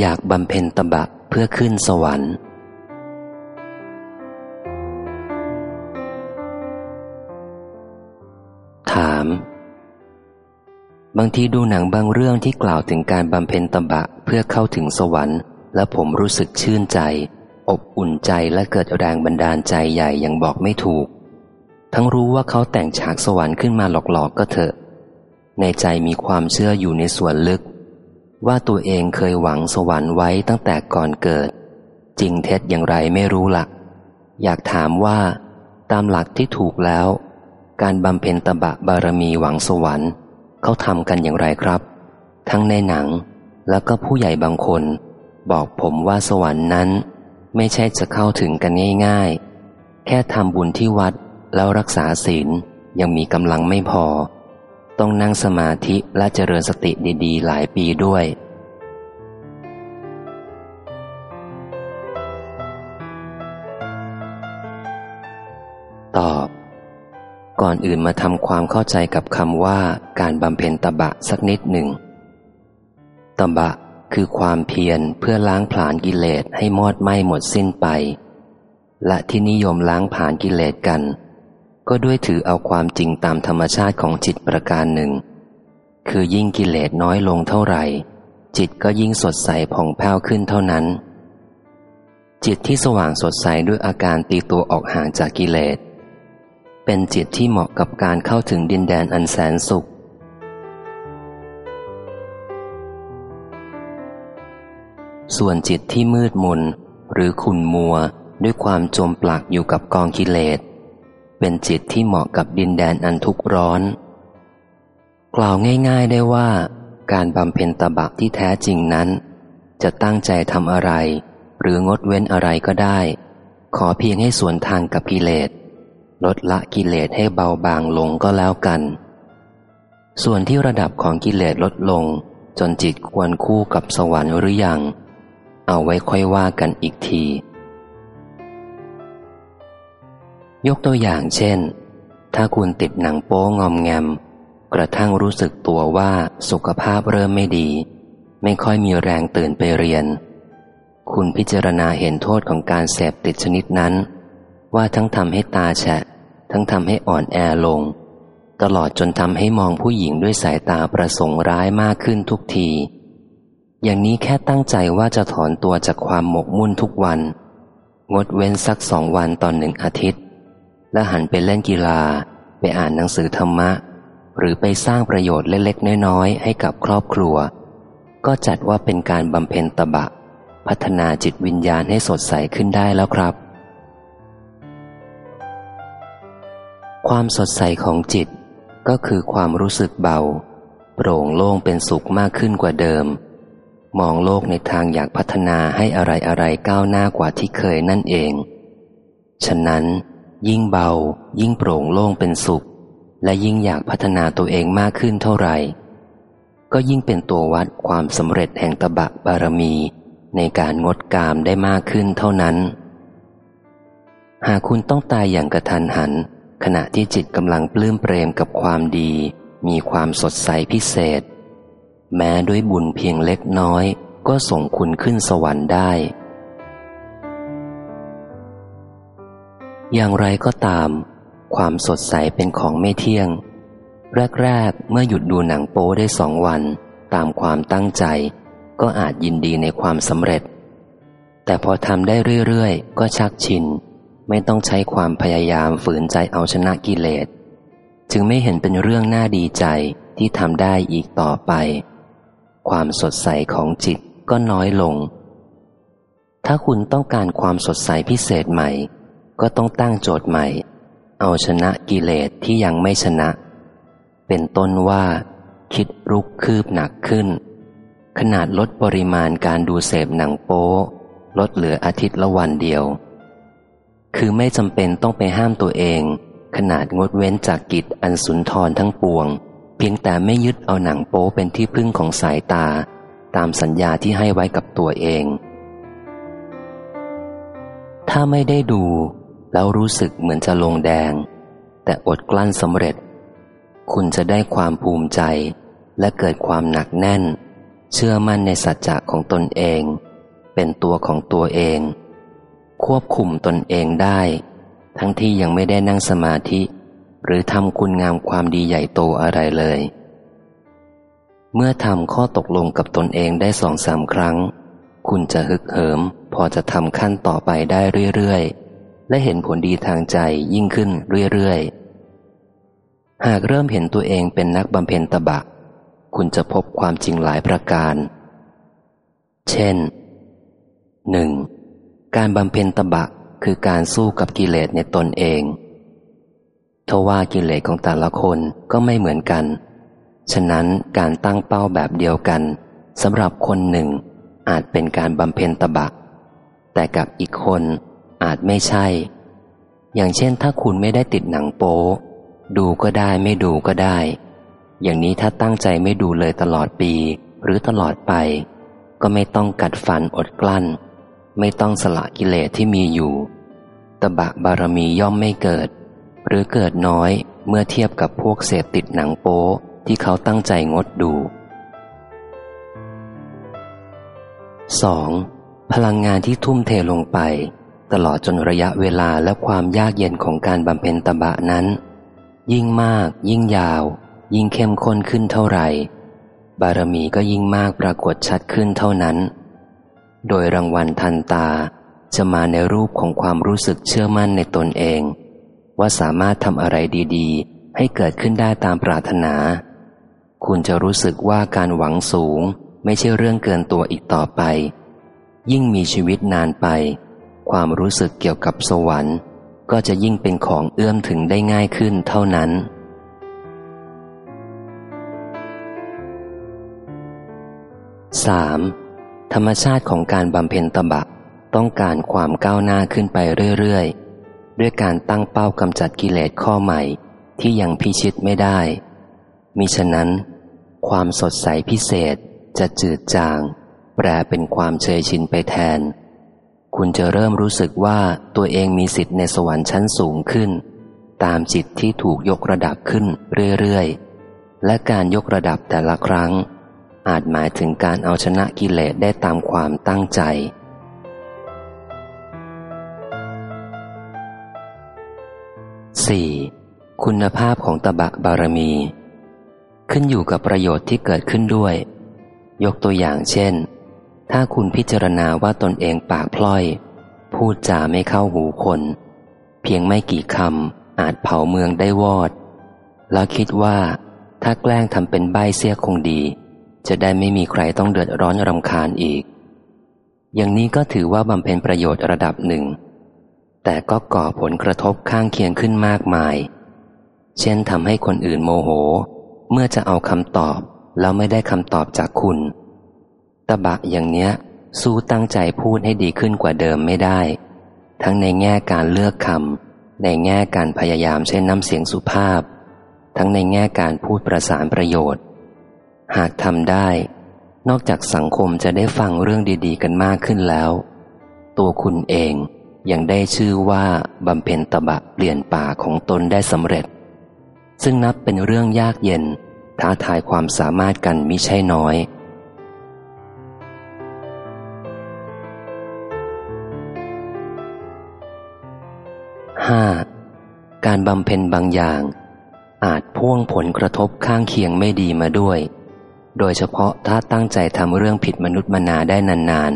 อยากบำเพ็ญตบะเพื่อขึ้นสวรรค์ ถาม บางทีดูหนังบางเรื่องที่กล่าวถึงการบำเพ็ญตบะเพื่อเข้าถึงสวรรค์ และผมรู้สึกชื่นใจ อบอุ่นใจและเกิดแรงบันดาลใจใหญ่อยังบอกไม่ถูก ทั้งรู้ว่าเขาแต่งฉากสวรรค์ขึ้นมาหลอกๆก็เถอะ ในใจมีความเชื่ออยู่ในส่วนลึก ว่าตัวเองเคยหวังสวรรค์ไว้ตั้งแต่ก่อนเกิด จริงเท็จอย่างไรไม่รู้ละ่ะอยากถามว่า ตามหลักที่ถูกแล้ว การบำเพ็ญตบะบารมีหวังสวรรค์ เขาทำกันอย่างไรครับ ทั้งในหนังแล้วก็ผู้ใหญ่บางคน บอกผมว่าสวรรค์นั้น ไม่ใช่จะเข้าถึงกันง่ายๆ แค่ทำบุญที่วัดแล้วรักษาศีลยังมีกำลังไม่พอ ต้องนั่งสมาธิและเจริญสติดี ๆ หลายปีด้วย ตอบ ก่อนอื่นมาทำความเข้าใจกับคำว่าการบำเพ็ญตบะสักนิดหนึ่งตบะคือความเพียรเพื่อล้างผลาญกิเลสให้มอดไหม้หมดสิ้นไป และที่นิยมล้างผลาญกิเลสกัน ก็ด้วยถือเอาความจริงตามธรรมชาติของจิตประการหนึ่ง คือยิ่งกิเลสน้อยลงเท่าไหร่ จิตก็ยิ่งสดใสผ่องแผ้วขึ้นเท่านั้น จิตที่สว่างสดใสด้วยอาการตีตัวออกห่างจากกิเลส เป็นจิตที่เหมาะกับการเข้าถึงดินแดนอันแสนสุข ส่วนจิตที่มืดมนหรือขุ่นมัวด้วยความจมปลักอยู่กับกองกิเลส เป็นจิตที่เหมาะกับดินแดนอันทุกข์ร้อน กล่าวง่าย ๆได้ว่า การบำเพ็ญตบะที่แท้จริงนั้น จะตั้งใจทำอะไร หรืองดเว้นอะไรก็ได้ ขอเพียงให้ส่วนทางกับกิเลส ลดละกิเลสให้เบาบางลงก็แล้วกัน ส่วนที่ระดับของกิเลสลดลง จนจิตควรคู่กับสวรรค์หรือยัง เอาไว้ค่อยว่ากันอีกที ยกตัวอย่างเช่น ถ้าคุณติดหนังโป๊งอมแงม กระทั่งรู้สึกตัวว่าสุขภาพเริ่มไม่ดี ไม่ค่อยมีแรงตื่นไปเรียน คุณพิจารณาเห็นโทษของการเสพติดชนิดนั้น ว่าทั้งทำให้ตาแฉะ ทั้งทำให้อ่อนแอลง ตลอดจนทำให้มองผู้หญิงด้วยสายตาประสงค์ร้ายมากขึ้นทุกที อย่างนี้แค่ตั้งใจว่าจะถอนตัวจากความหมกมุ่นทุกวัน งดเว้นสักสองวันตอนหนึ่งอาทิตย์ และหันไปเล่นกีฬา ไปอ่านหนังสือธรรมะ หรือไปสร้างประโยชน์เล็กๆ น้อยๆ ให้กับครอบครัว ก็จัดว่าเป็นการบำเพ็ญตบะ พัฒนาจิตวิญญาณให้สดใสขึ้นได้แล้วครับ ความสดใสของจิต ก็คือความรู้สึกเบา โปร่งโล่งเป็นสุขมากขึ้นกว่าเดิม มองโลกในทางอยากพัฒนาให้อะไรอะไรก้าวหน้ากว่าที่เคยนั่นเอง ฉะนั้น ยิ่งเบา ยิ่งโปร่งโล่งเป็นสุข และยิ่งอยากพัฒนาตัวเองมากขึ้นเท่าไหร่ ก็ยิ่งเป็นตัววัดความสำเร็จแห่งตบะบารมี ในการงดกามได้มากขึ้นเท่านั้น หากคุณต้องตายอย่างกระทันหัน ขณะที่จิตกำลังปลื้มเปรมกับความดี มีความสดใสพิเศษ แม้ด้วยบุญเพียงเล็กน้อย ก็ส่งคุณขึ้นสวรรค์ได้ อย่างไรก็ตาม ความสดใสเป็นของไม่เที่ยง แรก ๆ เมื่อหยุดดูหนังโป๊ได้สองวัน ตามความตั้งใจ ก็อาจยินดีในความสำเร็จ แต่พอทำได้เรื่อย ๆ ก็ชักชิน ไม่ต้องใช้ความพยายามฝืนใจเอาชนะกิเลส จึงไม่เห็นเป็นเรื่องน่าดีใจที่ทำได้อีกต่อไป ความสดใสของจิตก็น้อยลง ถ้าคุณต้องการความสดใสพิเศษใหม่ ก็ต้องตั้งโจทย์ใหม่ เอาชนะกิเลสที่ยังไม่ชนะ เป็นต้นว่า คิดรุกคืบหนักขึ้น ขนาดลดปริมาณการดูเสพหนังโป๊ลดเหลืออาทิตย์ละวันเดียว คือไม่จำเป็นต้องไปห้ามตัวเอง ขนาดงดเว้นจากกิจอันสุนทรทั้งปวง เพียงแต่ไม่ยึดเอาหนังโป๊เป็นที่พึ่งของสายตา ตามสัญญาที่ให้ไว้กับตัวเอง ถ้าไม่ได้ดู แล้วรู้สึกเหมือนจะลงแดง แต่อดกลั้นสำเร็จ คุณจะได้ความภูมิใจ และเกิดความหนักแน่น เชื่อมั่นในสัจจะของตนเอง เป็นตัวของตัวเอง ควบคุมตนเองได้ ทั้งที่ยังไม่ได้นั่งสมาธิ หรือทำคุณงามความดีใหญ่โตอะไรเลย เมื่อทำข้อตกลงกับตนเองได้สองสามครั้ง คุณจะฮึกเหิม พอจะทำขั้นต่อไปได้เรื่อยๆ และเห็นผลดีทางใจยิ่งขึ้นเรื่อยๆ หากเริ่มเห็นตัวเองเป็นนักบำเพ็ญตบะ คุณจะพบความจริงหลายประการ เช่น 1. การบำเพ็ญตบะคือการสู้กับกิเลสในตนเองทว่ากิเลสของแต่ละคนก็ไม่เหมือนกัน ฉะนั้นการตั้งเป้าแบบเดียวกันสำหรับคนหนึ่งอาจเป็นการบำเพ็ญตบะ แต่กับอีกคน อาจไม่ใช่ อย่างเช่นถ้าคุณไม่ได้ติดหนังโป๊ดูก็ได้ไม่ดูก็ได้ อย่างนี้ถ้าตั้งใจไม่ดูเลยตลอดปี หรือตลอดไป ก็ไม่ต้องกัดฟันอดกลั้น ไม่ต้องสละกิเลสที่มีอยู่ ตบะบารมีย่อมไม่เกิด หรือเกิดน้อยเมื่อเทียบกับพวกเสพติดหนังโป๊ที่เขาตั้งใจงดดู 2. พลังงานที่ทุ่มเทลงไป ตลอดจนระยะเวลาและความยากเย็นของการบำเพ็ญตบะนั้น ยิ่งมาก ยิ่งยาว ยิ่งเข้มข้นขึ้นเท่าไหร่ บารมีก็ยิ่งมากปรากฏชัดขึ้นเท่านั้น โดยรางวัลทันตาจะมาในรูปของความรู้สึกเชื่อมั่นในตนเอง ว่าสามารถทำอะไรดีๆ ให้เกิดขึ้นได้ตามปรารถนา คุณจะรู้สึกว่าการหวังสูง ไม่ใช่เรื่องเกินตัวอีกต่อไป ยิ่งมีชีวิตนานไป ความรู้สึกเกี่ยวกับสวรรค์ ก็จะยิ่งเป็นของเอื้อมถึงได้ง่ายขึ้นเท่านั้น 3. ธรรมชาติของการบำเพ็ญตบะต้องการความก้าวหน้าขึ้นไปเรื่อยๆ ด้วยการตั้งเป้ากำจัดกิเลสข้อใหม่ที่ยังพิชิตไม่ได้ มิฉะนั้น ความสดใสพิเศษจะจืดจาง แปรเป็นความเฉยชินไปแทน คุณจะเริ่มรู้สึกว่าตัวเองมีสิทธิ์ในสวรรค์ชั้นสูงขึ้น ตามจิตที่ถูกยกระดับขึ้นเรื่อยๆ และการยกระดับแต่ละครั้ง อาจหมายถึงการเอาชนะกิเลสได้ตามความตั้งใจ 4. คุณภาพของตบะบารมี ขึ้นอยู่กับประโยชน์ที่เกิดขึ้นด้วย ยกตัวอย่างเช่น ถ้าคุณพิจารณาว่าตนเองปากพล่อย พูดจาไม่เข้าหูคน เพียงไม่กี่คำอาจเผาเมืองได้วอด แล้วคิดว่าถ้าแกล้งทำเป็นใบเสียคงดี จะได้ไม่มีใครต้องเดือดร้อนรำคาญอีก อย่างนี้ก็ถือว่าบำเพ็ญประโยชน์ระดับหนึ่ง แต่ก็ก่อผลกระทบข้างเคียงขึ้นมากมาย เช่นทำให้คนอื่นโมโห เมื่อจะเอาคำตอบแล้วไม่ได้คำตอบจากคุณ ตะบะอย่างเนี้ย สู้ตั้งใจพูดให้ดีขึ้นกว่าเดิมไม่ได้ ทั้งในแง่การเลือกคำในแง่การพยายามใช้น้ำเสียงสุภาพ ทั้งในแง่การพูดประสานประโยชน์ หากทำได้ นอกจากสังคมจะได้ฟังเรื่องดี ๆ กันมากขึ้นแล้ว ตัวคุณเองยังได้ชื่อว่าบำเพ็ญตบะเปลี่ยนป่าของตนได้สำเร็จ ซึ่งนับเป็นเรื่องยากเย็น ท้าทายความสามารถกันมิใช่น้อย 5. การบำเพ็ญบางอย่าง อาจพ่วงผลกระทบข้างเคียงไม่ดีมาด้วย โดยเฉพาะถ้าตั้งใจทำเรื่องผิดมนุษย์มนาได้นาน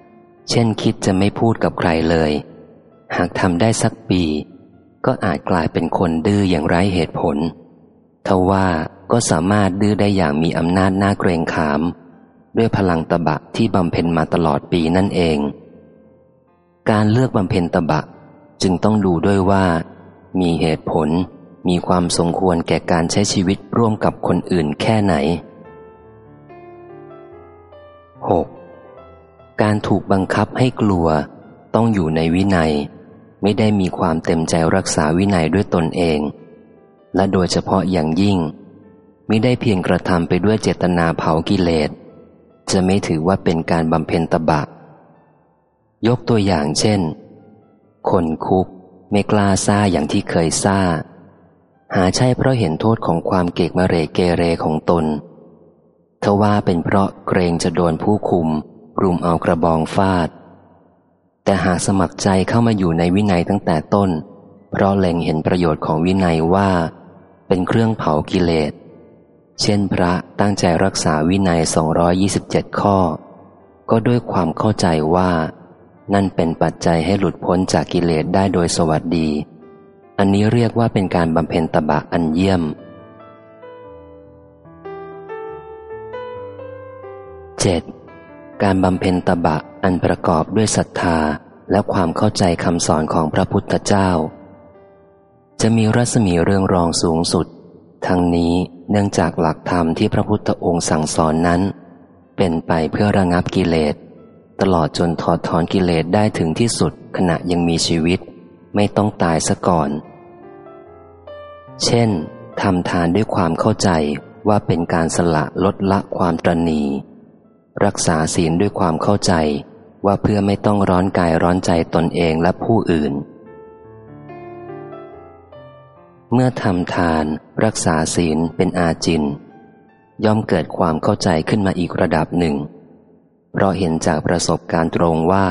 ๆ เช่นคิดจะไม่พูดกับใครเลย หากทำได้สักปี ก็อาจกลายเป็นคนดื้ออย่างไร้เหตุผลทว่าก็สามารถดื้อได้อย่างมีอำนาจน่าเกรงขาม ด้วยพลังตบะที่บำเพ็ญมาตลอดปีนั่นเอง การเลือกบำเพ็ญตบะ จึงต้องดูด้วยว่า มีเหตุผลมีความสมควรแก่การใช้ชีวิตร่วมกับคนอื่นแค่ไหน 6. การถูกบังคับให้กลัว ต้องอยู่ในวินัย ไม่ได้มีความเต็มใจรักษาวินัยด้วยตนเอง และโดยเฉพาะอย่างยิ่งมิได้เพียงกระทำไปด้วยเจตนาเผากิเลส จะไม่ถือว่าเป็นการบำเพ็ญตบะ ยกตัวอย่างเช่น คนคุกไม่กล้าซ่าอย่างที่เคยซ่า หาใช่เพราะเห็นโทษของความเกกมะเรเกเรของตนทว่าเป็นเพราะเกรงจะโดนผู้คุม รุมเอากระบองฟาด แต่หากสมัครใจเข้ามาอยู่ในวินัยตั้งแต่ต้น เพราะเล็งเห็นประโยชน์ของวินัยว่า เป็นเครื่องเผากิเลส เช่นพระตั้งใจรักษาวินัย 227 ข้อ ก็ด้วยความเข้าใจว่า นั่นเป็นปัจจัยให้หลุดพ้นจากกิเลสได้โดยสวัสดี อันนี้เรียกว่าเป็นการบำเพ็ญตบะอันเยี่ยม 7. การบำเพ็ญตบะอันประกอบด้วยศรัทธาและความเข้าใจคำสอนของพระพุทธเจ้า จะมีรัศมีเรื่องรองสูงสุด ทั้งนี้เนื่องจากหลักธรรมที่พระพุทธองค์สั่งสอนนั้น เป็นไปเพื่อระงับกิเลส ตลอดจนถอดถอนกิเลสได้ถึงที่สุดขณะยังมีชีวิต ไม่ต้องตายซะก่อน เช่นทำทานด้วยความเข้าใจว่าเป็นการสละลดละความตรณี รักษาศีลด้วยความเข้าใจว่าเพื่อไม่ต้องร้อนกายร้อนใจตนเองและผู้อื่น เมื่อทำทานรักษาศีลเป็นอาจิน ย่อมเกิดความเข้าใจขึ้นมาอีกระดับหนึ่ง เพราะเห็นจากประสบการณ์ตรงว่า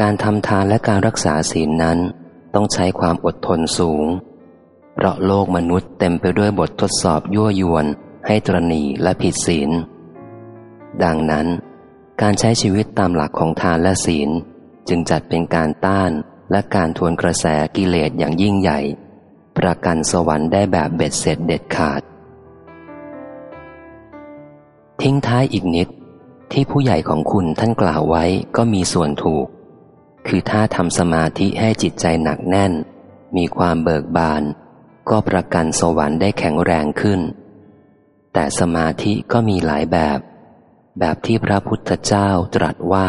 การทำทานและการรักษาศีลนั้น ต้องใช้ความอดทนสูง เพราะโลกมนุษย์เต็มไปด้วยบททดสอบยั่วยวน ให้ตรณีและผิดศีล ดังนั้น การใช้ชีวิตตามหลักของทานและศีล จึงจัดเป็นการต้านและการทวนกระแสกิเลสอย่างยิ่งใหญ่ ประกันสวรรค์ได้แบบเบ็ดเสร็จเด็ดขาด ทิ้งท้ายอีกนิด ที่ผู้ใหญ่ของคุณท่านกล่าวไว้ก็มีส่วนถูก คือถ้าทำสมาธิให้จิตใจหนักแน่น มีความเบิกบาน ก็ประกันสวรรค์ได้แข็งแรงขึ้น แต่สมาธิก็มีหลายแบบ แบบที่พระพุทธเจ้าตรัสว่า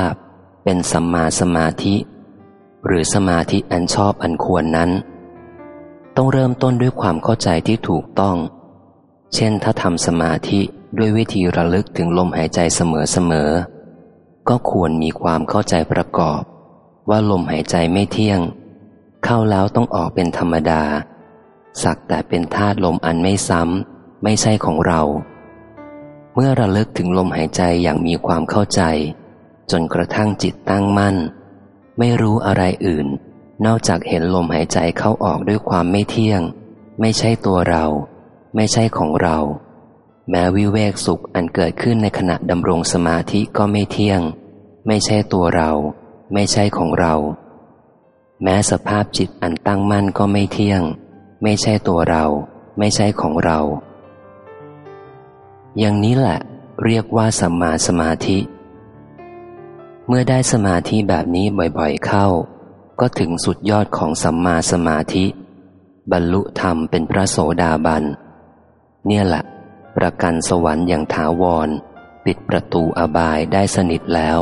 เป็นสัมมาสมาธิ หรือสมาธิอันชอบอันควรนั้น ต้องเริ่มต้นด้วยความเข้าใจที่ถูกต้อง เช่นถ้าทำสมาธิด้วยวิธีระลึกถึงลมหายใจเสมอๆ ก็ควรมีความเข้าใจประกอบ ว่าลมหายใจไม่เที่ยง เข้าแล้วต้องออกเป็นธรรมดา สักแต่เป็นธาตุลมอันไม่ซ้ำ ไม่ใช่ของเรา เมื่อระลึกถึงลมหายใจอย่างมีความเข้าใจ จนกระทั่งจิตตั้งมั่น ไม่รู้อะไรอื่น นอกจากเห็นลมหายใจเข้าออกด้วยความไม่เที่ยง ไม่ใช่ตัวเรา ไม่ใช่ของเรา แม้วิเวกสุขอันเกิดขึ้นในขณะดำรงสมาธิก็ไม่เที่ยง ไม่ใช่ตัวเรา ไม่ใช่ของเรา แม้สภาพจิตอันตั้งมั่นก็ไม่เที่ยง ไม่ใช่ตัวเรา ไม่ใช่ของเรา อย่างนี้แหละ เรียกว่าสัมมาสมาธิ เมื่อได้สมาธิแบบนี้บ่อยๆเข้า ก็ถึงสุดยอดของสัมมาสมาธิบรรลุธรรมเป็นพระโสดาบัน เนี่ยแหละประกันสวรรค์อย่างถาวร ปิดประตูอบายได้สนิทแล้ว